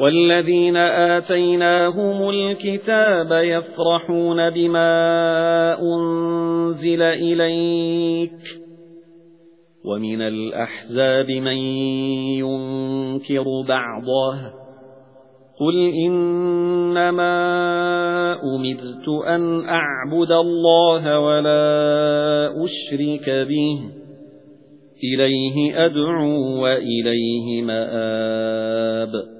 وَالَّذِينَ آتَيْنَاهُمُ الْكِتَابَ يَفْرَحُونَ بِمَا أُنْزِلَ إِلَيْكَ وَمِنَ الْأَحْزَابِ مَن يُنكِرُ بَعْضَهُ قُلْ إِنَّمَا أُمِرْتُ أَنْ أَعْبُدَ اللَّهَ وَلَا أُشْرِكَ بِهِ إِلَيْهِ أَدْعُو وَإِلَيْهِ مَآبِ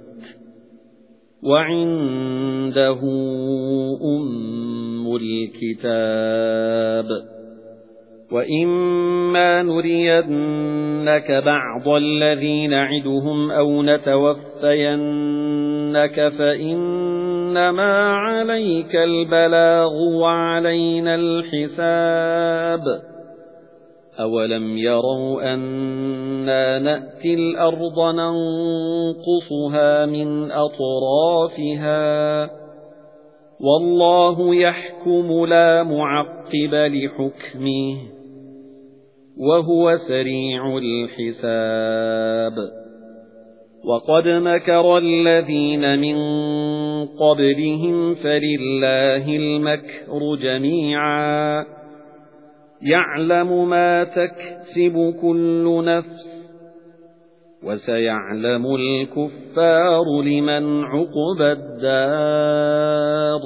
وَعِندَهُ أُمُّ الْكِتَابِ. وَإِمَّا نُرِيَنَّكَ بَعْضَ الَّذِي نَعِدُهُمْ أَوْ نَتَوَفَّيَنَّكَ فَإِنَّمَا عَلَيْكَ الْبَلَاغُ وَعَلَيْنَا الْحِسَابُ. أَوَلَمْ يَرَوْا أَنَّا نَأْتِي الْأَرْضَ نَنقُصُهَا مِنْ أَطْرَافِهَا وَاللَّهُ يَحْكُمُ لَا مُعَقِّبَ لِحُكْمِهِ وَهُوَ سَرِيعُ الْحِسَابِ وَقَدْ مَكَرَ الَّذِينَ مِنْ قَبْلِهِمْ فَلِلَّهِ الْمَكْرُ جَمِيعًا يَعْلَمُ مَا تَكْسِبُ كُلُّ نَفْسٍ وَسَيَعْلَمُ الْكُفَّارُ لِمَنْ عُقْبَى الدَّارِ